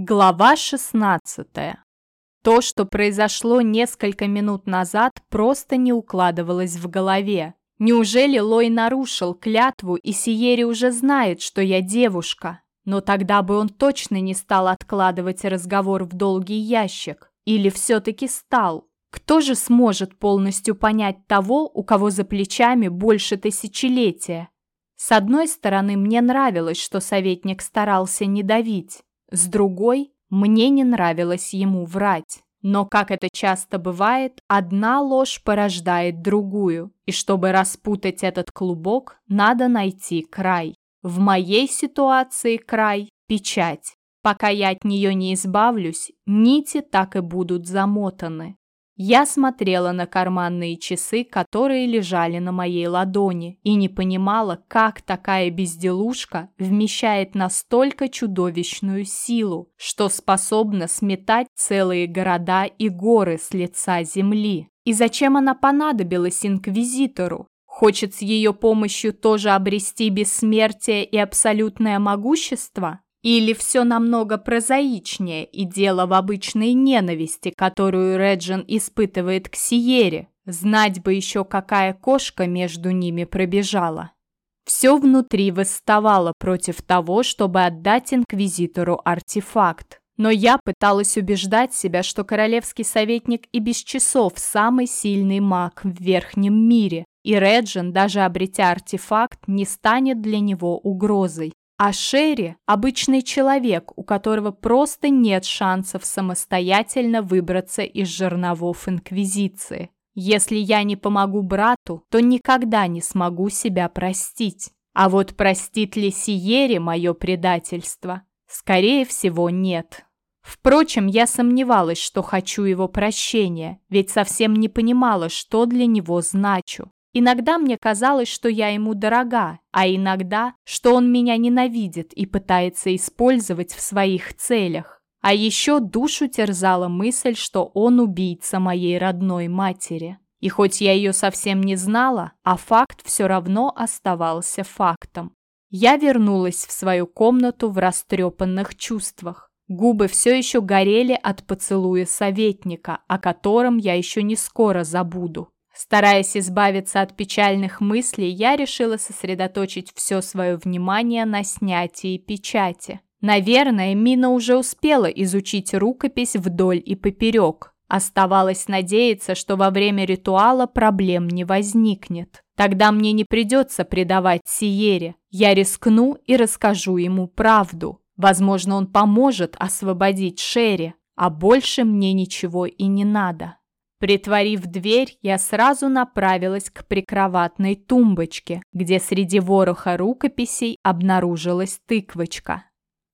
Глава 16. То, что произошло несколько минут назад, просто не укладывалось в голове. Неужели Лой нарушил клятву, и Сиери уже знает, что я девушка? Но тогда бы он точно не стал откладывать разговор в долгий ящик. Или все-таки стал? Кто же сможет полностью понять того, у кого за плечами больше тысячелетия? С одной стороны, мне нравилось, что советник старался не давить. С другой, мне не нравилось ему врать. Но, как это часто бывает, одна ложь порождает другую, и чтобы распутать этот клубок, надо найти край. В моей ситуации край – печать. Пока я от нее не избавлюсь, нити так и будут замотаны. Я смотрела на карманные часы, которые лежали на моей ладони, и не понимала, как такая безделушка вмещает настолько чудовищную силу, что способна сметать целые города и горы с лица земли. И зачем она понадобилась инквизитору? Хочет с ее помощью тоже обрести бессмертие и абсолютное могущество? Или все намного прозаичнее и дело в обычной ненависти, которую Реджин испытывает к Сиере? Знать бы еще, какая кошка между ними пробежала. Все внутри восставало против того, чтобы отдать Инквизитору артефакт. Но я пыталась убеждать себя, что королевский советник и без часов самый сильный маг в Верхнем мире, и Реджин, даже обретя артефакт, не станет для него угрозой. А Шерри – обычный человек, у которого просто нет шансов самостоятельно выбраться из жерновов Инквизиции. Если я не помогу брату, то никогда не смогу себя простить. А вот простит ли Сиери мое предательство? Скорее всего, нет. Впрочем, я сомневалась, что хочу его прощения, ведь совсем не понимала, что для него значу. Иногда мне казалось, что я ему дорога, а иногда, что он меня ненавидит и пытается использовать в своих целях. А еще душу терзала мысль, что он убийца моей родной матери. И хоть я ее совсем не знала, а факт все равно оставался фактом. Я вернулась в свою комнату в растрепанных чувствах. Губы все еще горели от поцелуя советника, о котором я еще не скоро забуду. Стараясь избавиться от печальных мыслей, я решила сосредоточить все свое внимание на снятии печати. Наверное, Мина уже успела изучить рукопись вдоль и поперек. Оставалось надеяться, что во время ритуала проблем не возникнет. Тогда мне не придется предавать Сиере. Я рискну и расскажу ему правду. Возможно, он поможет освободить Шерри, а больше мне ничего и не надо. Притворив дверь, я сразу направилась к прикроватной тумбочке, где среди вороха рукописей обнаружилась тыквочка.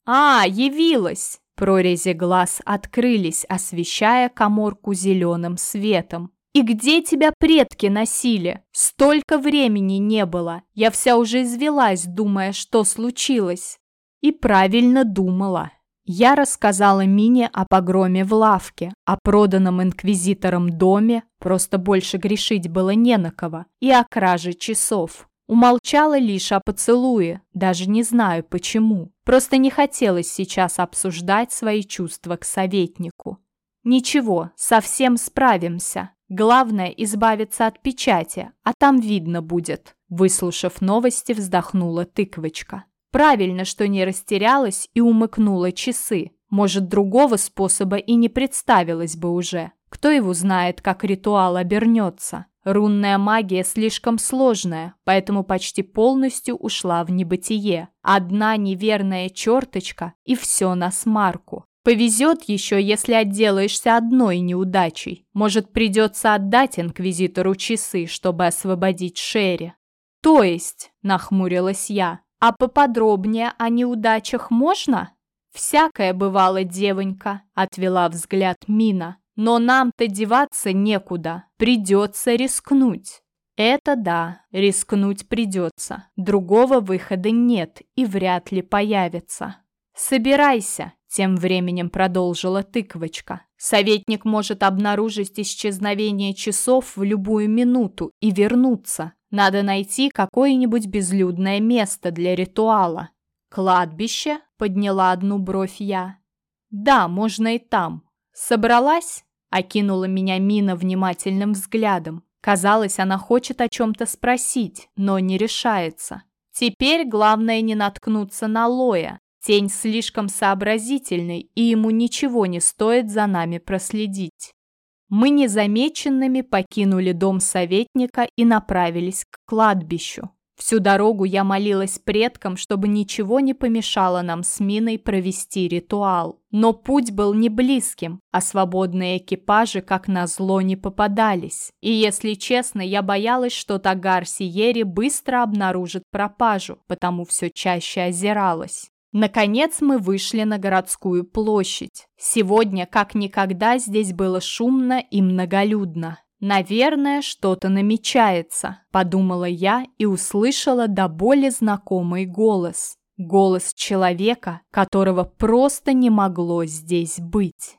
«А, явилась!» Прорези глаз открылись, освещая коморку зеленым светом. «И где тебя предки носили? Столько времени не было. Я вся уже извелась, думая, что случилось». И правильно думала. Я рассказала Мине о погроме в лавке, о проданном инквизитором доме, просто больше грешить было не на кого, и о краже часов. Умолчала лишь о поцелуе, даже не знаю почему. Просто не хотелось сейчас обсуждать свои чувства к советнику. Ничего, совсем справимся. Главное избавиться от печати, а там видно будет. Выслушав новости, вздохнула тыквочка. Правильно, что не растерялась и умыкнула часы. Может, другого способа и не представилось бы уже. Кто его знает, как ритуал обернется. Рунная магия слишком сложная, поэтому почти полностью ушла в небытие. Одна неверная черточка и все на смарку. Повезет еще, если отделаешься одной неудачей. Может, придется отдать инквизитору часы, чтобы освободить Шерри. То есть, нахмурилась я, а поподробнее о неудачах можно? Всякое бывало, девонька, отвела взгляд Мина. Но нам-то деваться некуда, придется рискнуть. Это да, рискнуть придется. Другого выхода нет и вряд ли появится. Собирайся, тем временем продолжила тыквочка. Советник может обнаружить исчезновение часов в любую минуту и вернуться. Надо найти какое-нибудь безлюдное место для ритуала. Кладбище? Подняла одну бровь я. Да, можно и там. Собралась? Окинула меня Мина внимательным взглядом. Казалось, она хочет о чем-то спросить, но не решается. Теперь главное не наткнуться на Лоя. Тень слишком сообразительный, и ему ничего не стоит за нами проследить. Мы незамеченными покинули дом советника и направились к кладбищу. Всю дорогу я молилась предкам, чтобы ничего не помешало нам с Миной провести ритуал. Но путь был не близким, а свободные экипажи, как назло, не попадались. И, если честно, я боялась, что Тагар Сиери быстро обнаружит пропажу, потому все чаще озиралась. Наконец мы вышли на городскую площадь. Сегодня, как никогда, здесь было шумно и многолюдно. «Наверное, что-то намечается», – подумала я и услышала до боли знакомый голос. Голос человека, которого просто не могло здесь быть.